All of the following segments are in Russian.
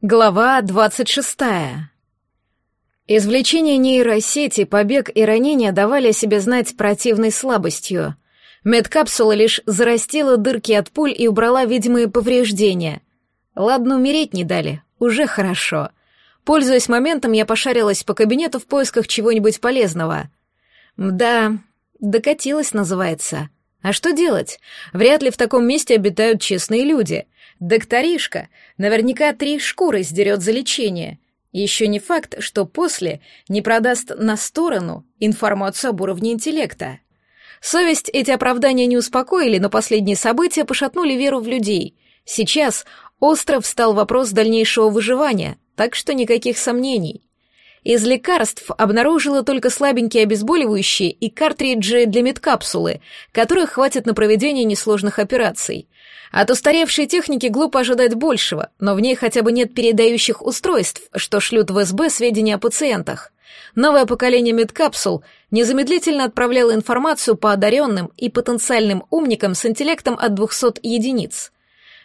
Глава 26. Извлечение нейросети, побег и ранения давали о себе знать противной слабостью. Медкапсула лишь зарастила дырки от пуль и убрала видимые повреждения. Ладно, умереть не дали, уже хорошо. Пользуясь моментом, я пошарилась по кабинету в поисках чего-нибудь полезного. Да, докатилась, называется. А что делать? Вряд ли в таком месте обитают честные люди — Докторишка наверняка три шкуры сдерет за лечение. Еще не факт, что после не продаст на сторону информацию об уровне интеллекта. Совесть эти оправдания не успокоили, но последние события пошатнули веру в людей. Сейчас остро встал вопрос дальнейшего выживания, так что никаких сомнений. Из лекарств обнаружила только слабенькие обезболивающие и картриджи для медкапсулы, которых хватит на проведение несложных операций. От устаревшей техники глупо ожидать большего, но в ней хотя бы нет передающих устройств, что шлют в СБ сведения о пациентах. Новое поколение медкапсул незамедлительно отправляло информацию по одаренным и потенциальным умникам с интеллектом от 200 единиц.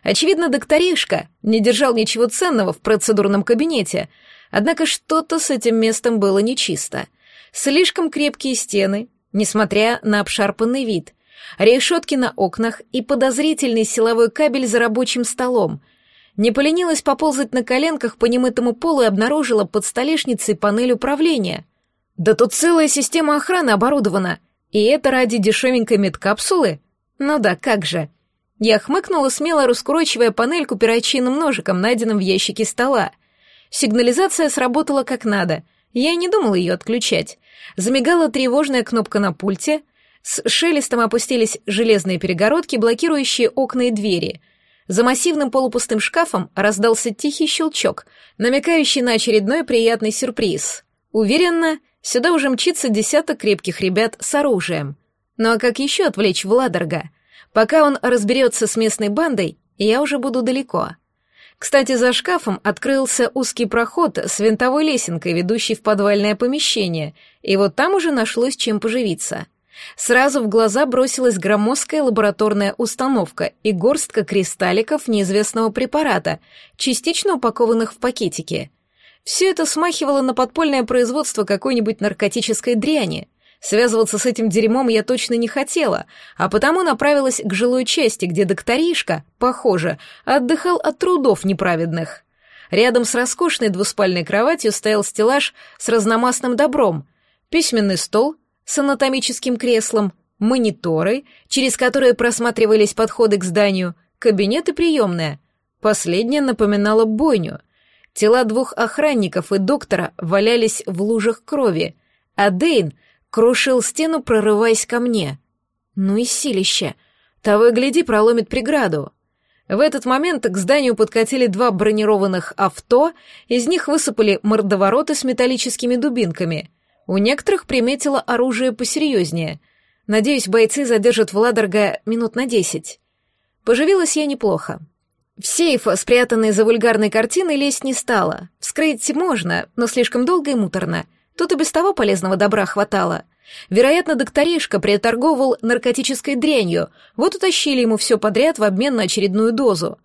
Очевидно, докторишка не держал ничего ценного в процедурном кабинете, однако что-то с этим местом было нечисто. Слишком крепкие стены, несмотря на обшарпанный вид — решетки на окнах и подозрительный силовой кабель за рабочим столом. Не поленилась поползать на коленках по немытому полу и обнаружила под столешницей панель управления. Да тут целая система охраны оборудована, и это ради дешевенькой медкапсулы? Ну да, как же. Я хмыкнула, смело раскурочивая панельку перочинным ножиком, найденным в ящике стола. Сигнализация сработала как надо. Я не думала ее отключать. Замигала тревожная кнопка на пульте — с шелестом опустились железные перегородки, блокирующие окна и двери. За массивным полупустым шкафом раздался тихий щелчок, намекающий на очередной приятный сюрприз. Уверенно, сюда уже мчится десяток крепких ребят с оружием. Ну а как еще отвлечь Владорга? Пока он разберется с местной бандой, я уже буду далеко. Кстати, за шкафом открылся узкий проход с винтовой лесенкой, ведущий в подвальное помещение, и вот там уже нашлось чем поживиться. Сразу в глаза бросилась громоздкая лабораторная установка и горстка кристалликов неизвестного препарата, частично упакованных в пакетики. Все это смахивало на подпольное производство какой-нибудь наркотической дряни. Связываться с этим дерьмом я точно не хотела, а потому направилась к жилой части, где докторишка, похоже, отдыхал от трудов неправедных. Рядом с роскошной двуспальной кроватью стоял стеллаж с разномастным добром, письменный стол — с анатомическим креслом, мониторы, через которые просматривались подходы к зданию, кабинет и приемная. Последняя напоминала бойню. Тела двух охранников и доктора валялись в лужах крови, а Дейн крушил стену, прорываясь ко мне. Ну и силище. Того и гляди, проломит преграду. В этот момент к зданию подкатили два бронированных авто, из них высыпали мордовороты с металлическими дубинками — у некоторых приметила оружие посерьезнее. Надеюсь, бойцы задержат Владорга минут на десять. Поживилась я неплохо. В сейф, спрятанный за вульгарной картиной, лезть не стала. Вскрыть можно, но слишком долго и муторно. Тут и без того полезного добра хватало. Вероятно, докторишка приторговывал наркотической дрянью, вот утащили ему все подряд в обмен на очередную дозу.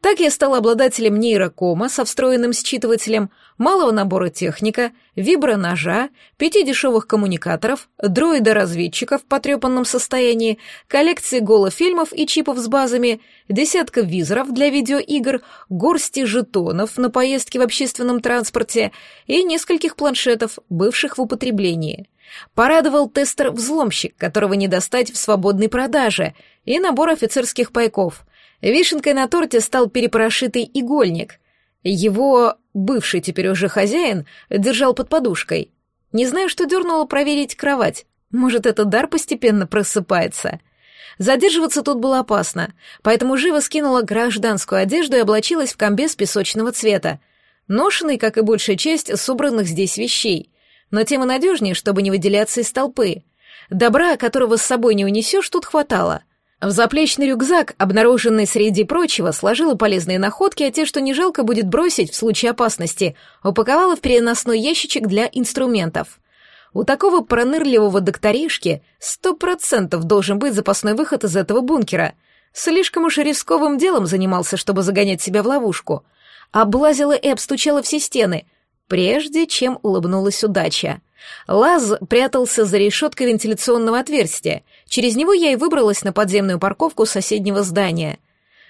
Так я стал обладателем нейрокома со встроенным считывателем, малого набора техника, виброножа, пяти дешевых коммуникаторов, дроида-разведчика в потрепанном состоянии, коллекции голофильмов и чипов с базами, десятка визоров для видеоигр, горсти жетонов на поездки в общественном транспорте и нескольких планшетов, бывших в употреблении. Порадовал тестер-взломщик, которого не достать в свободной продаже, и набор офицерских пайков — Вишенкой на торте стал перепорошитый игольник. Его бывший теперь уже хозяин держал под подушкой. Не знаю, что дернуло проверить кровать. Может, этот дар постепенно просыпается. Задерживаться тут было опасно, поэтому живо скинула гражданскую одежду и облачилась в комбез песочного цвета, ношенный, как и большая часть собранных здесь вещей, но тем и надежнее, чтобы не выделяться из толпы. Добра, которого с собой не унесешь, тут хватало — в заплечный рюкзак, обнаруженный среди прочего, сложила полезные находки, а те, что не жалко будет бросить в случае опасности, упаковала в переносной ящичек для инструментов. У такого пронырливого докторишки сто процентов должен быть запасной выход из этого бункера. Слишком уж рисковым делом занимался, чтобы загонять себя в ловушку. облазила и обстучала все стены, прежде чем улыбнулась удача. Лаз прятался за решеткой вентиляционного отверстия. Через него я и выбралась на подземную парковку соседнего здания.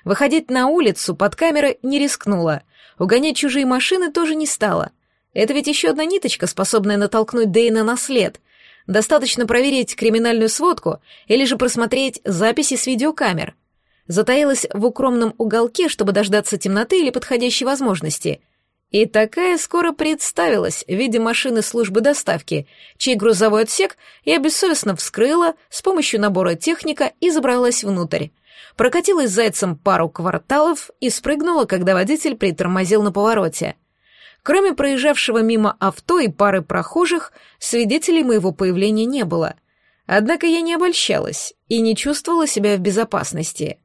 Выходить на улицу под камеры не рискнула. Угонять чужие машины тоже не стала. Это ведь еще одна ниточка, способная натолкнуть Дейна на след. Достаточно проверить криминальную сводку или же просмотреть записи с видеокамер. Затаилась в укромном уголке, чтобы дождаться темноты или подходящей возможности — и такая скоро представилась в виде машины службы доставки, чей грузовой отсек я бессовестно вскрыла с помощью набора техника и забралась внутрь. Прокатилась зайцем пару кварталов и спрыгнула, когда водитель притормозил на повороте. Кроме проезжавшего мимо авто и пары прохожих, свидетелей моего появления не было. Однако я не обольщалась и не чувствовала себя в безопасности.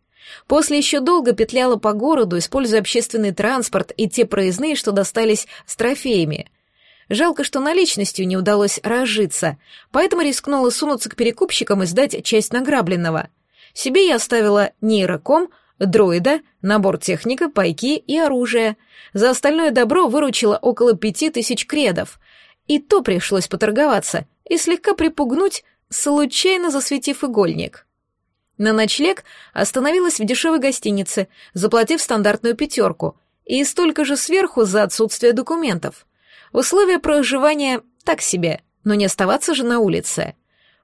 После еще долго петляла по городу, используя общественный транспорт и те проездные, что достались с трофеями. Жалко, что наличностью не удалось разжиться, поэтому рискнула сунуться к перекупщикам и сдать часть награбленного. Себе я оставила нейроком, дроида, набор техника, пайки и оружие. За остальное добро выручила около пяти тысяч кредов. И то пришлось поторговаться и слегка припугнуть, случайно засветив игольник. На ночлег остановилась в дешевой гостинице, заплатив стандартную пятерку, и столько же сверху за отсутствие документов. Условия проживания так себе, но не оставаться же на улице.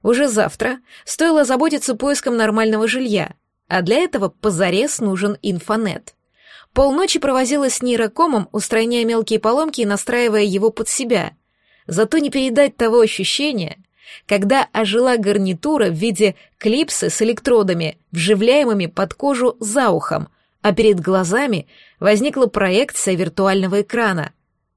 Уже завтра стоило заботиться поиском нормального жилья, а для этого позарез нужен инфонет. Полночи провозилась с нейрокомом, устраняя мелкие поломки и настраивая его под себя. Зато не передать того ощущения, когда ожила гарнитура в виде клипсы с электродами, вживляемыми под кожу за ухом, а перед глазами возникла проекция виртуального экрана.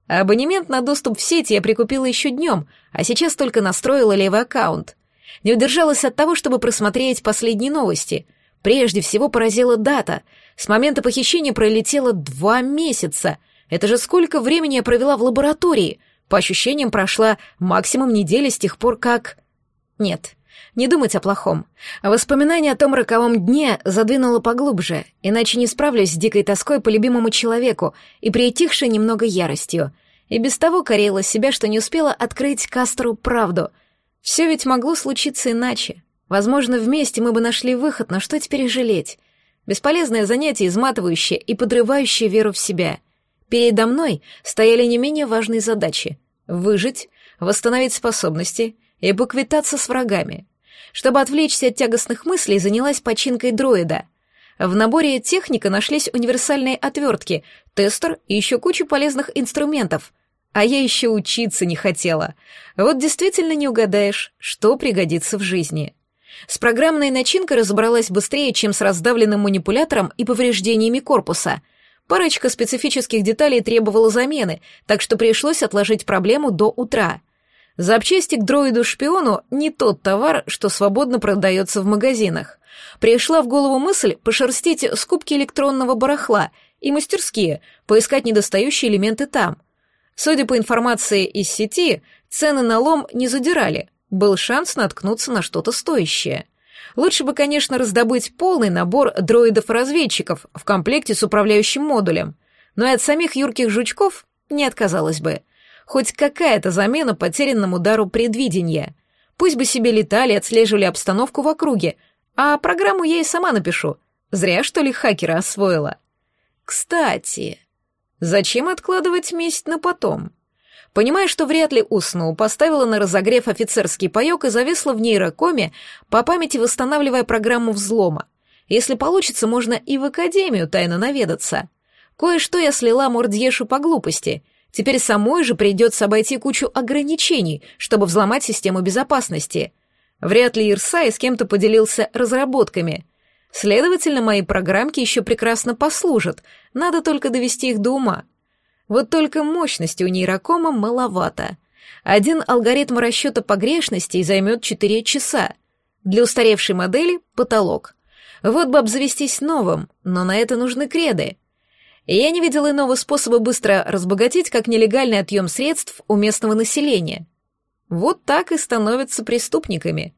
Абонемент на доступ в сеть я прикупила еще днем, а сейчас только настроила левый аккаунт. Не удержалась от того, чтобы просмотреть последние новости. Прежде всего поразила дата. С момента похищения пролетело два месяца. Это же сколько времени я провела в лаборатории — по ощущениям, прошла максимум недели с тех пор, как... Нет, не думать о плохом. Воспоминание о том роковом дне задвинуло поглубже, иначе не справлюсь с дикой тоской по любимому человеку и приитихшей немного яростью. И без того корела себя, что не успела открыть Кастру правду. Все ведь могло случиться иначе. Возможно, вместе мы бы нашли выход, но что теперь жалеть? Бесполезное занятие, изматывающее и подрывающее веру в себя — Передо мной стояли не менее важные задачи — выжить, восстановить способности и поквитаться с врагами. Чтобы отвлечься от тягостных мыслей, занялась починкой дроида. В наборе техника нашлись универсальные отвертки, тестер и еще кучу полезных инструментов. А я еще учиться не хотела. Вот действительно не угадаешь, что пригодится в жизни. С программной начинкой разобралась быстрее, чем с раздавленным манипулятором и повреждениями корпуса — Парочка специфических деталей требовала замены, так что пришлось отложить проблему до утра. Запчасти к дроиду-шпиону не тот товар, что свободно продается в магазинах. Пришла в голову мысль пошерстить скупки электронного барахла и мастерские, поискать недостающие элементы там. Судя по информации из сети, цены на лом не задирали, был шанс наткнуться на что-то стоящее. Лучше бы, конечно, раздобыть полный набор дроидов-разведчиков в комплекте с управляющим модулем, но и от самих юрких жучков не отказалась бы. Хоть какая-то замена потерянному дару предвидения. Пусть бы себе летали, отслеживали обстановку в округе, а программу я и сама напишу. Зря, что ли, хакера освоила. Кстати, зачем откладывать месть на потом? Понимая, что вряд ли усну, поставила на разогрев офицерский паёк и зависла в нейрокоме, по памяти восстанавливая программу взлома. Если получится, можно и в академию тайно наведаться. Кое-что я слила Мордьешу по глупости. Теперь самой же придется обойти кучу ограничений, чтобы взломать систему безопасности. Вряд ли Ирсай с кем-то поделился разработками. Следовательно, мои программки еще прекрасно послужат, надо только довести их до ума. Вот только мощности у нейрокома маловато. Один алгоритм расчета погрешностей займет 4 часа. Для устаревшей модели — потолок. Вот бы обзавестись новым, но на это нужны креды. Я не видел иного способа быстро разбогатеть, как нелегальный отъем средств у местного населения. Вот так и становятся преступниками.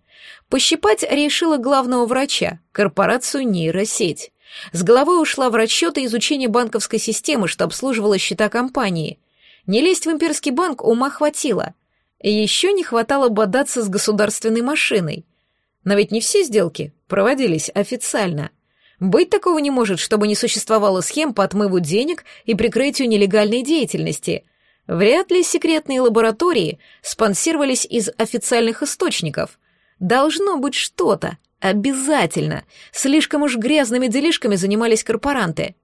Пощипать решила главного врача, корпорацию нейросеть. С головой ушла в расчеты изучения банковской системы, что обслуживала счета компании. Не лезть в имперский банк ума хватило. Еще не хватало бодаться с государственной машиной. Но ведь не все сделки проводились официально. Быть такого не может, чтобы не существовало схем по отмыву денег и прикрытию нелегальной деятельности. Вряд ли секретные лаборатории спонсировались из официальных источников. Должно быть что-то, Обязательно. Слишком уж грязными делишками занимались корпоранты.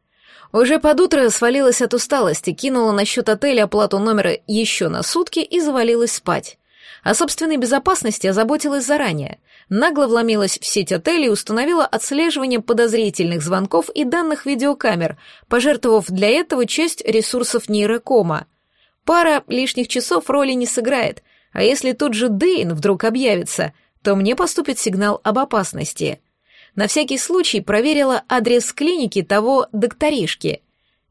Уже под утро свалилась от усталости, кинула на счет отеля оплату номера еще на сутки и завалилась спать. О собственной безопасности озаботилась заранее. Нагло вломилась в сеть отеля и установила отслеживание подозрительных звонков и данных видеокамер, пожертвовав для этого часть ресурсов нейрокома. Пара лишних часов роли не сыграет, а если тут же Дейн вдруг объявится — то мне поступит сигнал об опасности. На всякий случай проверила адрес клиники того докторишки.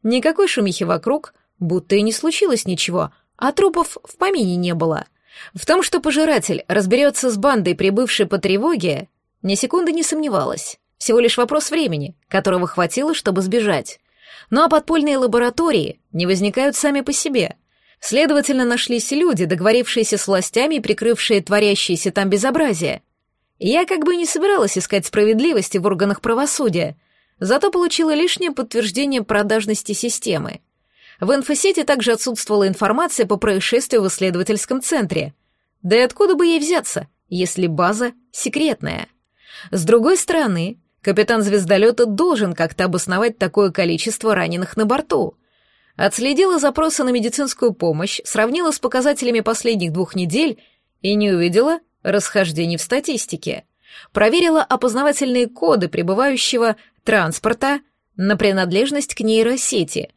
Никакой шумихи вокруг, будто и не случилось ничего, а трупов в помине не было. В том, что пожиратель разберется с бандой, прибывшей по тревоге, ни секунды не сомневалась. Всего лишь вопрос времени, которого хватило, чтобы сбежать. Ну а подпольные лаборатории не возникают сами по себе — Следовательно, нашлись люди, договорившиеся с властями и прикрывшие творящееся там безобразие. Я как бы не собиралась искать справедливости в органах правосудия, зато получила лишнее подтверждение продажности системы. В инфосети также отсутствовала информация по происшествию в исследовательском центре. Да и откуда бы ей взяться, если база секретная? С другой стороны, капитан звездолета должен как-то обосновать такое количество раненых на борту — Отследила запросы на медицинскую помощь, сравнила с показателями последних двух недель и не увидела расхождений в статистике. Проверила опознавательные коды прибывающего транспорта на принадлежность к нейросети.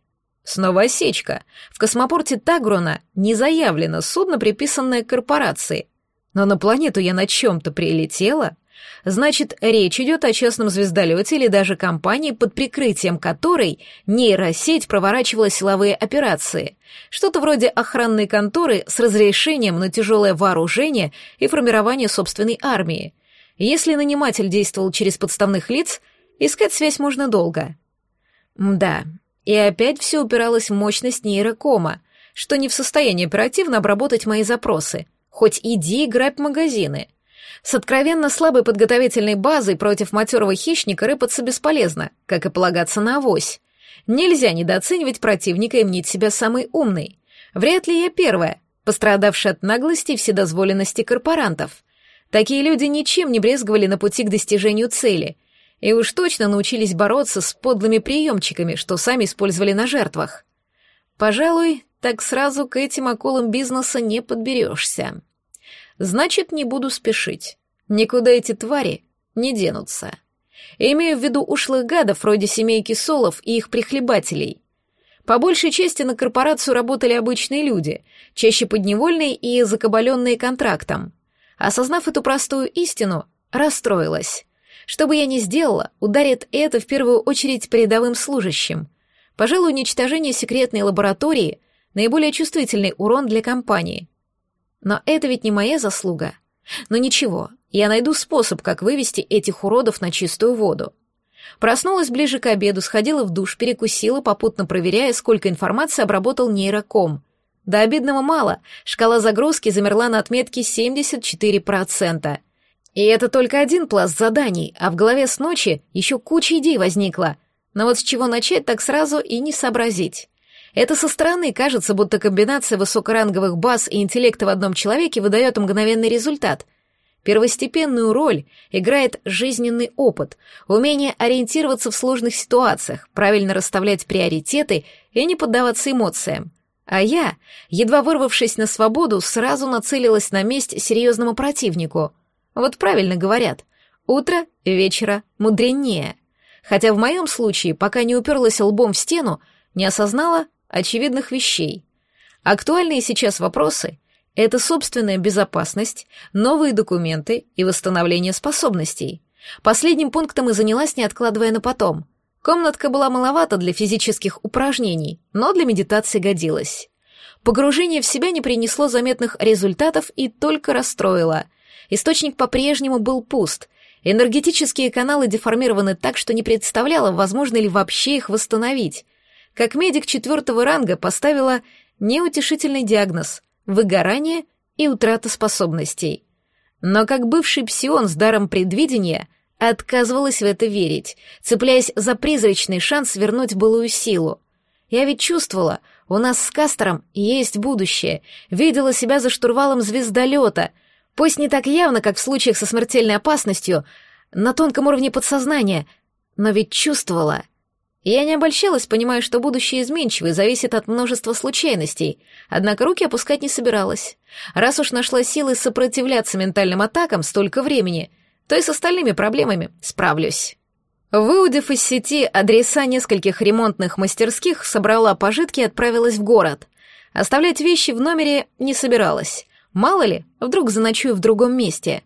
Снова осечка. В космопорте Тагрона не заявлено судно, приписанное корпорации. Но на планету я на чем-то прилетела. Значит, речь идет о частном звездолете или даже компании, под прикрытием которой нейросеть проворачивала силовые операции. Что-то вроде охранной конторы с разрешением на тяжелое вооружение и формирование собственной армии. Если наниматель действовал через подставных лиц, искать связь можно долго. Да, и опять все упиралось в мощность нейрокома, что не в состоянии оперативно обработать мои запросы. Хоть иди грабь магазины — с откровенно слабой подготовительной базой против матерого хищника рыпаться бесполезно, как и полагаться на авось. Нельзя недооценивать противника и мнить себя самой умной. Вряд ли я первая, пострадавшая от наглости и вседозволенности корпорантов. Такие люди ничем не брезговали на пути к достижению цели, и уж точно научились бороться с подлыми приемчиками, что сами использовали на жертвах. Пожалуй, так сразу к этим акулам бизнеса не подберешься. Значит, не буду спешить. Никуда эти твари не денутся. Имею в виду ушлых гадов вроде семейки Солов и их прихлебателей. По большей части на корпорацию работали обычные люди, чаще подневольные и закабаленные контрактом. Осознав эту простую истину, расстроилась. Что бы я ни сделала, ударит это в первую очередь по рядовым служащим. Пожалуй, уничтожение секретной лаборатории — наиболее чувствительный урон для компании. Но это ведь не моя заслуга. Но ничего, я найду способ, как вывести этих уродов на чистую воду. Проснулась ближе к обеду, сходила в душ, перекусила, попутно проверяя, сколько информации обработал нейроком. До обидного мало, шкала загрузки замерла на отметке 74%. И это только один пласт заданий, а в голове с ночи еще куча идей возникла. Но вот с чего начать, так сразу и не сообразить. Это со стороны кажется, будто комбинация высокоранговых баз и интеллекта в одном человеке выдает мгновенный результат. Первостепенную роль играет жизненный опыт, умение ориентироваться в сложных ситуациях, правильно расставлять приоритеты и не поддаваться эмоциям. А я, едва вырвавшись на свободу, сразу нацелилась на месть серьезному противнику. Вот правильно говорят, утро вечера мудренее. Хотя в моем случае, пока не уперлась лбом в стену, не осознала, очевидных вещей. Актуальные сейчас вопросы — это собственная безопасность, новые документы и восстановление способностей. Последним пунктом и занялась, не откладывая на потом. Комнатка была маловата для физических упражнений, но для медитации годилась. Погружение в себя не принесло заметных результатов и только расстроило. Источник по-прежнему был пуст, Энергетические каналы деформированы так, что не представляла, возможно ли вообще их восстановить. Как медик четвертого ранга поставила неутешительный диагноз — выгорание и утрата способностей. Но как бывший псион с даром предвидения отказывалась в это верить, цепляясь за призрачный шанс вернуть былую силу. Я ведь чувствовала, у нас с Кастером есть будущее, видела себя за штурвалом звездолета, пусть не так явно, как в случаях со смертельной опасностью, на тонком уровне подсознания, но ведь чувствовала — я не обольщалась, понимая, что будущее изменчиво и зависит от множества случайностей, однако руки опускать не собиралась. Раз уж нашла силы сопротивляться ментальным атакам столько времени, то и с остальными проблемами справлюсь. Выудив из сети адреса нескольких ремонтных мастерских, собрала пожитки и отправилась в город. Оставлять вещи в номере не собиралась. Мало ли, вдруг заночую в другом месте.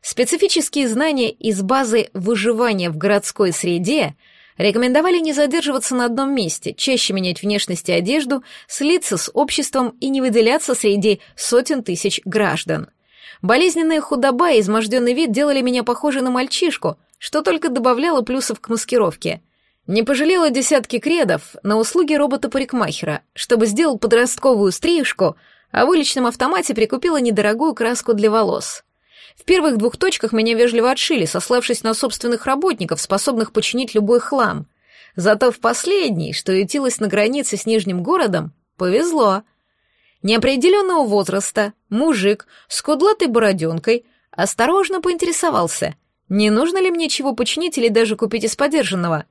Специфические знания из базы выживания в городской среде — Рекомендовали не задерживаться на одном месте, чаще менять внешность и одежду, слиться с обществом и не выделяться среди сотен тысяч граждан. Болезненная худоба и изможденный вид делали меня похожей на мальчишку, что только добавляло плюсов к маскировке. Не пожалела десятки кредов на услуги робота-парикмахера, чтобы сделал подростковую стрижку, а в уличном автомате прикупила недорогую краску для волос. В первых двух точках меня вежливо отшили, сославшись на собственных работников, способных починить любой хлам. Зато в последней, что ютилась на границе с Нижним городом, повезло. Неопределенного возраста, мужик с кудлатой бороденкой осторожно поинтересовался, не нужно ли мне чего починить или даже купить из подержанного.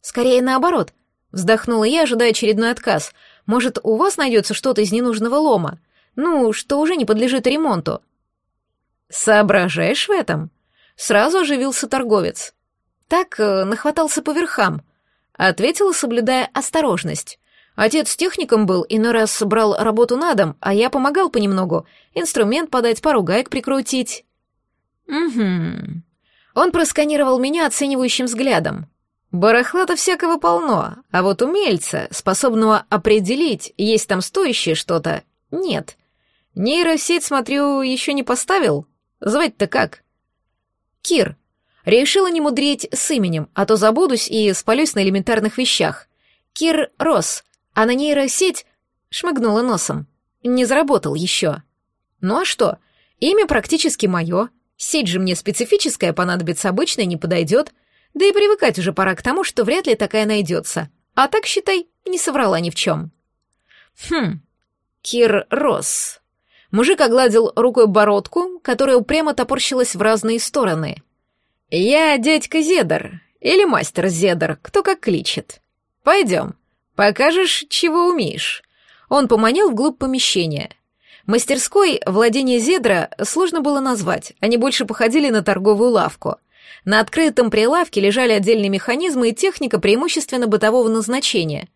Скорее наоборот. Вздохнула я, ожидая очередной отказ. Может, у вас найдется что-то из ненужного лома? Ну, что уже не подлежит ремонту. «Соображаешь в этом?» Сразу оживился торговец. «Так, э, нахватался по верхам», — ответила, соблюдая осторожность. Отец техником был, иной раз брал работу на дом, а я помогал понемногу. Инструмент подать, пару гаек прикрутить. «Угу». Он просканировал меня оценивающим взглядом. Барахла-то всякого полно, а вот умельца, способного определить, есть там стоящее что-то, нет. Нейросеть, смотрю, еще не поставил?» Звать-то как?» «Кир. Решила не мудреть с именем, а то забудусь и спалюсь на элементарных вещах. Кир рос, а на нейросеть шмыгнула носом. Не заработал еще. Ну а что? Имя практически мое. Сеть же мне специфическая понадобится, обычная не подойдет. Да и привыкать уже пора к тому, что вряд ли такая найдется. А так, считай, не соврала ни в чем. Хм, Кир рос. Мужик огладил рукой бородку, которая упрямо топорщилась в разные стороны. «Я дядька Зедор, или мастер Зедор, кто как кличет. Пойдем, покажешь, чего умеешь». Он поманил вглубь помещения. Мастерской владение Зедра сложно было назвать, они больше походили на торговую лавку. На открытом прилавке лежали отдельные механизмы и техника преимущественно бытового назначения —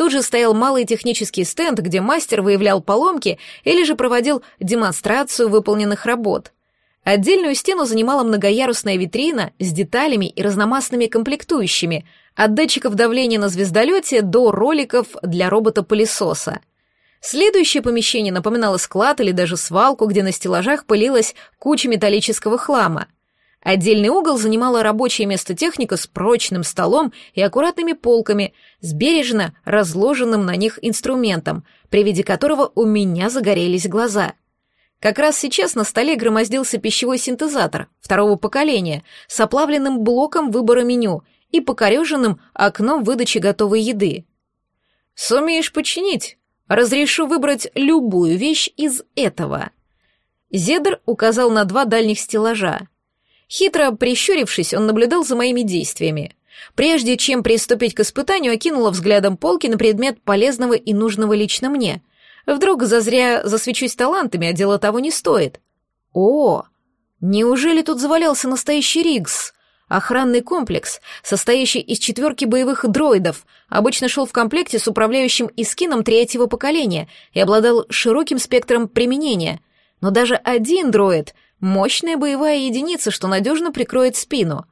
Тут же стоял малый технический стенд, где мастер выявлял поломки или же проводил демонстрацию выполненных работ. Отдельную стену занимала многоярусная витрина с деталями и разномастными комплектующими, от датчиков давления на звездолете до роликов для робота-пылесоса. Следующее помещение напоминало склад или даже свалку, где на стеллажах пылилась куча металлического хлама — Отдельный угол занимало рабочее место техника с прочным столом и аккуратными полками, с бережно разложенным на них инструментом, при виде которого у меня загорелись глаза. Как раз сейчас на столе громоздился пищевой синтезатор второго поколения с оплавленным блоком выбора меню и покореженным окном выдачи готовой еды. «Сумеешь починить? Разрешу выбрать любую вещь из этого». Зедр указал на два дальних стеллажа — Хитро прищурившись, он наблюдал за моими действиями. Прежде чем приступить к испытанию, окинула взглядом полки на предмет полезного и нужного лично мне. Вдруг зазря засвечусь талантами, а дело того не стоит. О, неужели тут завалялся настоящий Ригс? Охранный комплекс, состоящий из четверки боевых дроидов, обычно шел в комплекте с управляющим искином третьего поколения и обладал широким спектром применения. Но даже один дроид — Мощная боевая единица, что надежно прикроет спину.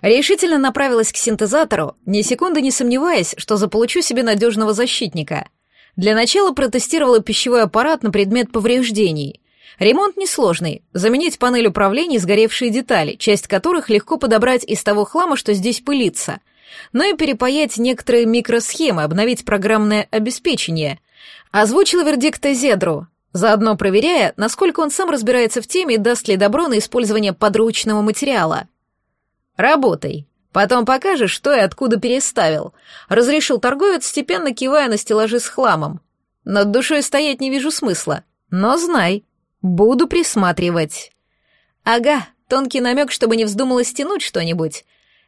Решительно направилась к синтезатору, ни секунды не сомневаясь, что заполучу себе надежного защитника. Для начала протестировала пищевой аппарат на предмет повреждений. Ремонт несложный. Заменить панель управления сгоревшие детали, часть которых легко подобрать из того хлама, что здесь пылится. Но и перепаять некоторые микросхемы, обновить программное обеспечение. Озвучила вердикт Зедру, заодно проверяя, насколько он сам разбирается в теме и даст ли добро на использование подручного материала. «Работай. Потом покажешь, что и откуда переставил», — разрешил торговец, степенно кивая на стеллажи с хламом. «Над душой стоять не вижу смысла, но знай, буду присматривать». «Ага, тонкий намек, чтобы не вздумала стянуть что-нибудь.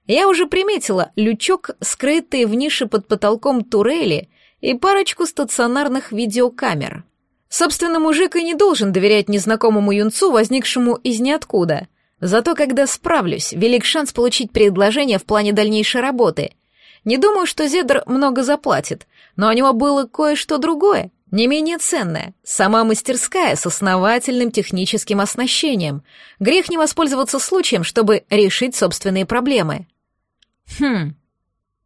Я уже приметила лючок, скрытый в нише под потолком турели и парочку стационарных видеокамер». Собственно, мужик и не должен доверять незнакомому юнцу, возникшему из ниоткуда. Зато когда справлюсь, велик шанс получить предложение в плане дальнейшей работы. Не думаю, что Зедр много заплатит, но у него было кое-что другое, не менее ценное. Сама мастерская с основательным техническим оснащением. Грех не воспользоваться случаем, чтобы решить собственные проблемы. Хм,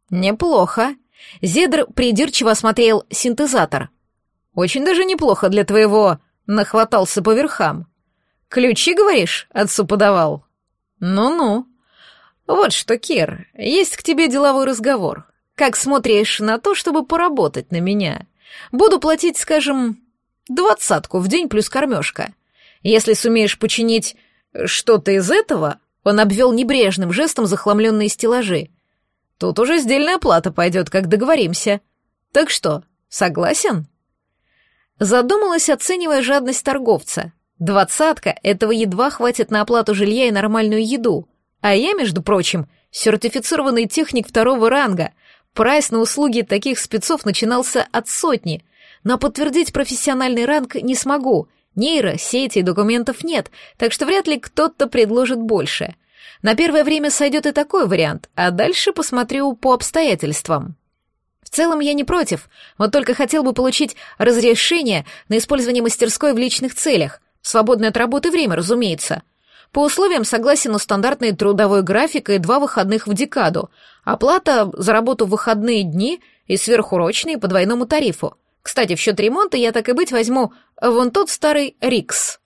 неплохо. Зедр придирчиво осмотрел синтезатор — очень даже неплохо для твоего нахватался по верхам. Ключи, говоришь, отцу подавал? Ну-ну. Вот что, Кир, есть к тебе деловой разговор. Как смотришь на то, чтобы поработать на меня? Буду платить, скажем, двадцатку в день плюс кормежка. Если сумеешь починить что-то из этого, он обвел небрежным жестом захламленные стеллажи. Тут уже сдельная плата пойдет, как договоримся. Так что, согласен?» Задумалась, оценивая жадность торговца. Двадцатка — этого едва хватит на оплату жилья и нормальную еду. А я, между прочим, сертифицированный техник второго ранга. Прайс на услуги таких спецов начинался от сотни. Но подтвердить профессиональный ранг не смогу. Нейро, сети и документов нет, так что вряд ли кто-то предложит больше. На первое время сойдет и такой вариант, а дальше посмотрю по обстоятельствам. В целом я не против, вот только хотел бы получить разрешение на использование мастерской в личных целях, свободное от работы время, разумеется. По условиям согласен на стандартный трудовой график и два выходных в декаду, оплата за работу в выходные дни и сверхурочные по двойному тарифу. Кстати, в счет ремонта я так и быть возьму вон тот старый Рикс.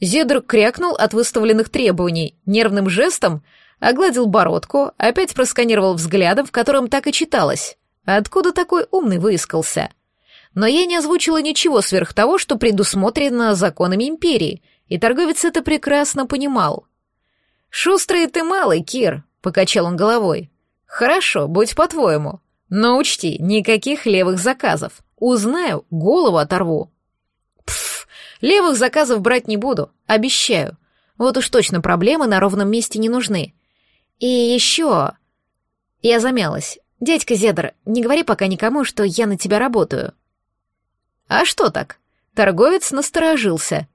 Зедр крякнул от выставленных требований, нервным жестом огладил бородку, опять просканировал взглядом, в котором так и читалось. Откуда такой умный выискался? Но я не озвучила ничего сверх того, что предусмотрено законами империи, и торговец это прекрасно понимал. «Шустрый ты малый, Кир», — покачал он головой. «Хорошо, будь по-твоему. Но учти, никаких левых заказов. Узнаю, голову оторву». «Пф, левых заказов брать не буду, обещаю. Вот уж точно проблемы на ровном месте не нужны. И еще...» Я замялась. «Дядька Зедр, не говори пока никому, что я на тебя работаю». «А что так?» Торговец насторожился.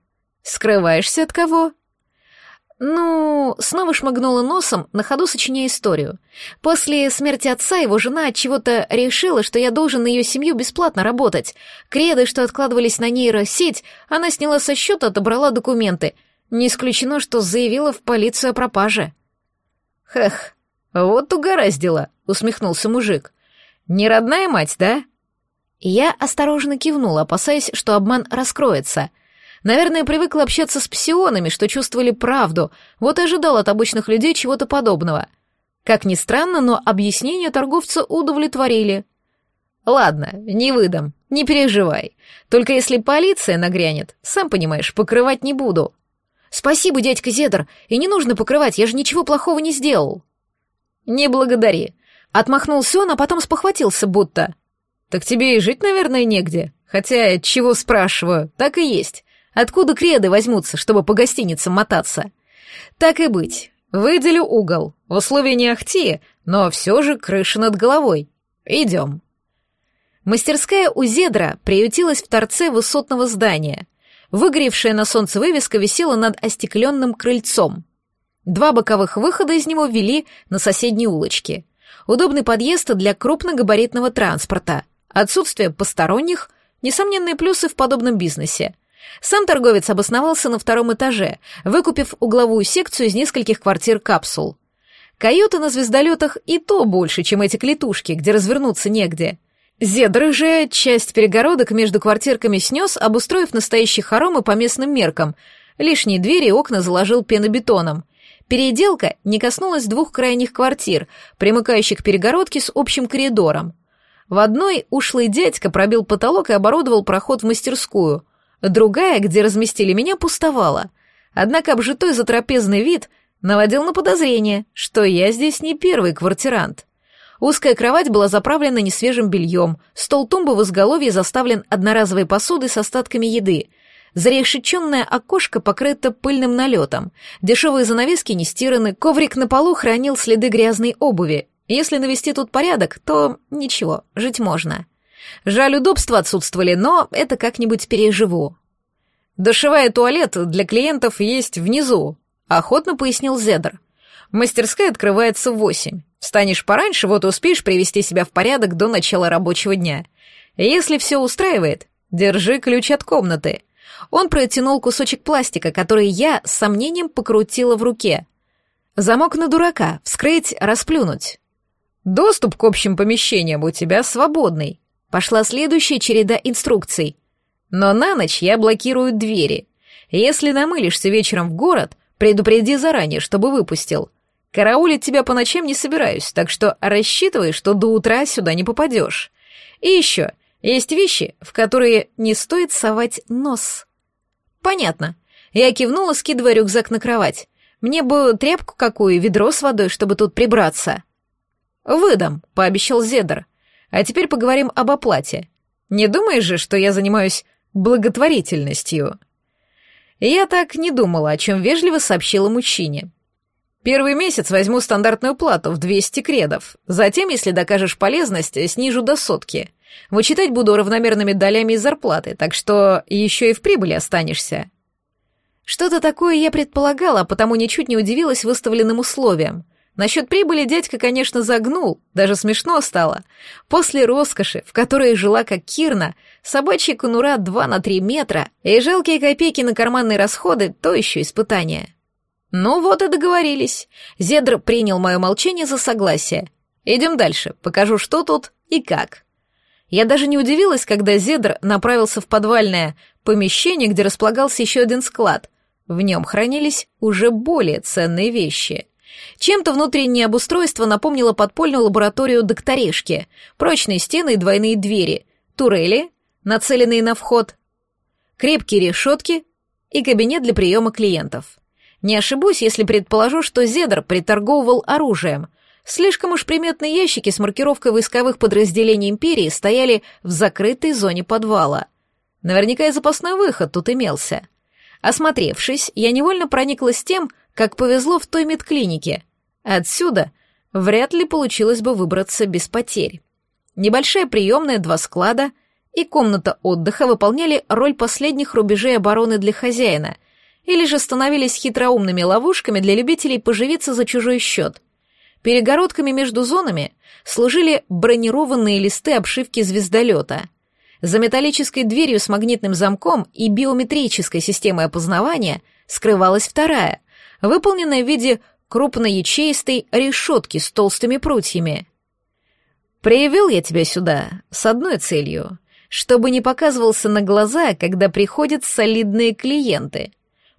«Скрываешься от кого?» Ну, снова шмыгнула носом, на ходу сочиняя историю. После смерти отца его жена от чего-то решила, что я должен на ее семью бесплатно работать. Креды, что откладывались на нейросеть, она сняла со счета, отобрала документы. Не исключено, что заявила в полицию о пропаже. Хех, вот угораздило усмехнулся мужик. «Не родная мать, да?» Я осторожно кивнула, опасаясь, что обман раскроется. Наверное, привыкла общаться с псионами, что чувствовали правду, вот и ожидал от обычных людей чего-то подобного. Как ни странно, но объяснения торговца удовлетворили. «Ладно, не выдам, не переживай. Только если полиция нагрянет, сам понимаешь, покрывать не буду». «Спасибо, дядька Зедр, и не нужно покрывать, я же ничего плохого не сделал». «Не благодари. Отмахнулся он, а потом спохватился будто. «Так тебе и жить, наверное, негде. Хотя, чего спрашиваю, так и есть. Откуда креды возьмутся, чтобы по гостиницам мотаться? Так и быть. Выделю угол. Условия не ахти, но все же крыша над головой. Идем». Мастерская у Зедра приютилась в торце высотного здания. Выгоревшая на солнце вывеска висела над остекленным крыльцом. Два боковых выхода из него вели на соседние улочки удобный подъезд для крупногабаритного транспорта, отсутствие посторонних — несомненные плюсы в подобном бизнесе. Сам торговец обосновался на втором этаже, выкупив угловую секцию из нескольких квартир-капсул. Каюты на звездолетах и то больше, чем эти клетушки, где развернуться негде. Зедры же часть перегородок между квартирками снес, обустроив настоящие хоромы по местным меркам. Лишние двери и окна заложил пенобетоном. Переделка не коснулась двух крайних квартир, примыкающих к перегородке с общим коридором. В одной ушлый дядька пробил потолок и оборудовал проход в мастерскую. Другая, где разместили меня, пустовала. Однако обжитой затрапезный вид наводил на подозрение, что я здесь не первый квартирант. Узкая кровать была заправлена несвежим бельем, стол-тумбы в изголовье заставлен одноразовой посудой с остатками еды, зарешеченное окошко покрыто пыльным налетом, дешевые занавески не стираны, коврик на полу хранил следы грязной обуви. Если навести тут порядок, то ничего, жить можно. Жаль, удобства отсутствовали, но это как-нибудь переживу. «Душевая туалет для клиентов есть внизу», — охотно пояснил Зедр. «Мастерская открывается в восемь. Встанешь пораньше, вот успеешь привести себя в порядок до начала рабочего дня. Если все устраивает, держи ключ от комнаты. Он протянул кусочек пластика, который я с сомнением покрутила в руке. Замок на дурака, вскрыть, расплюнуть. Доступ к общим помещениям у тебя свободный. Пошла следующая череда инструкций. Но на ночь я блокирую двери. Если намылишься вечером в город, предупреди заранее, чтобы выпустил. Караулить тебя по ночам не собираюсь, так что рассчитывай, что до утра сюда не попадешь. И еще, есть вещи, в которые не стоит совать нос. Понятно. Я кивнула, скидывая рюкзак на кровать. Мне бы тряпку какую, ведро с водой, чтобы тут прибраться. Выдам, пообещал Зедр. А теперь поговорим об оплате. Не думаешь же, что я занимаюсь благотворительностью? Я так не думала, о чем вежливо сообщила мужчине. Первый месяц возьму стандартную плату в 200 кредов. Затем, если докажешь полезность, снижу до сотки. Вычитать буду равномерными долями из зарплаты, так что еще и в прибыли останешься. Что-то такое я предполагала, а потому ничуть не удивилась выставленным условиям. Насчет прибыли дядька, конечно, загнул, даже смешно стало. После роскоши, в которой жила как Кирна, собачья конура 2 на 3 метра и жалкие копейки на карманные расходы — то еще испытание. Ну вот и договорились. Зедр принял мое молчание за согласие. Идем дальше, покажу, что тут и как. Я даже не удивилась, когда Зедр направился в подвальное помещение, где располагался еще один склад. В нем хранились уже более ценные вещи. Чем-то внутреннее обустройство напомнило подпольную лабораторию докторишки, прочные стены и двойные двери, турели, нацеленные на вход, крепкие решетки и кабинет для приема клиентов. Не ошибусь, если предположу, что Зедр приторговывал оружием. Слишком уж приметные ящики с маркировкой войсковых подразделений Империи стояли в закрытой зоне подвала. Наверняка и запасной выход тут имелся. Осмотревшись, я невольно прониклась тем, как повезло в той медклинике. Отсюда вряд ли получилось бы выбраться без потерь. Небольшая приемная, два склада и комната отдыха выполняли роль последних рубежей обороны для хозяина — или же становились хитроумными ловушками для любителей поживиться за чужой счет. Перегородками между зонами служили бронированные листы обшивки звездолета. За металлической дверью с магнитным замком и биометрической системой опознавания скрывалась вторая, выполненная в виде крупноячеистой решетки с толстыми прутьями. «Проявил я тебя сюда с одной целью, чтобы не показывался на глаза, когда приходят солидные клиенты»,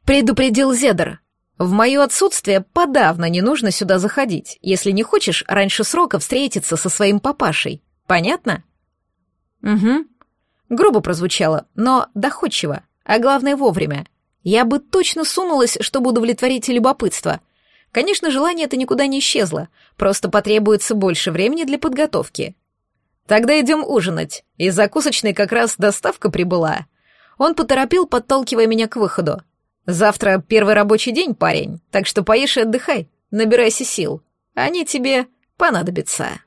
предупредил Зедр. В мое отсутствие подавно не нужно сюда заходить, если не хочешь раньше срока встретиться со своим папашей. Понятно? Угу. Грубо прозвучало, но доходчиво, а главное вовремя. Я бы точно сунулась, чтобы удовлетворить любопытство. Конечно, желание это никуда не исчезло, просто потребуется больше времени для подготовки. Тогда идем ужинать. Из закусочной как раз доставка прибыла. Он поторопил, подталкивая меня к выходу. Завтра первый рабочий день, парень, так что поешь и отдыхай, набирайся сил. Они тебе понадобятся.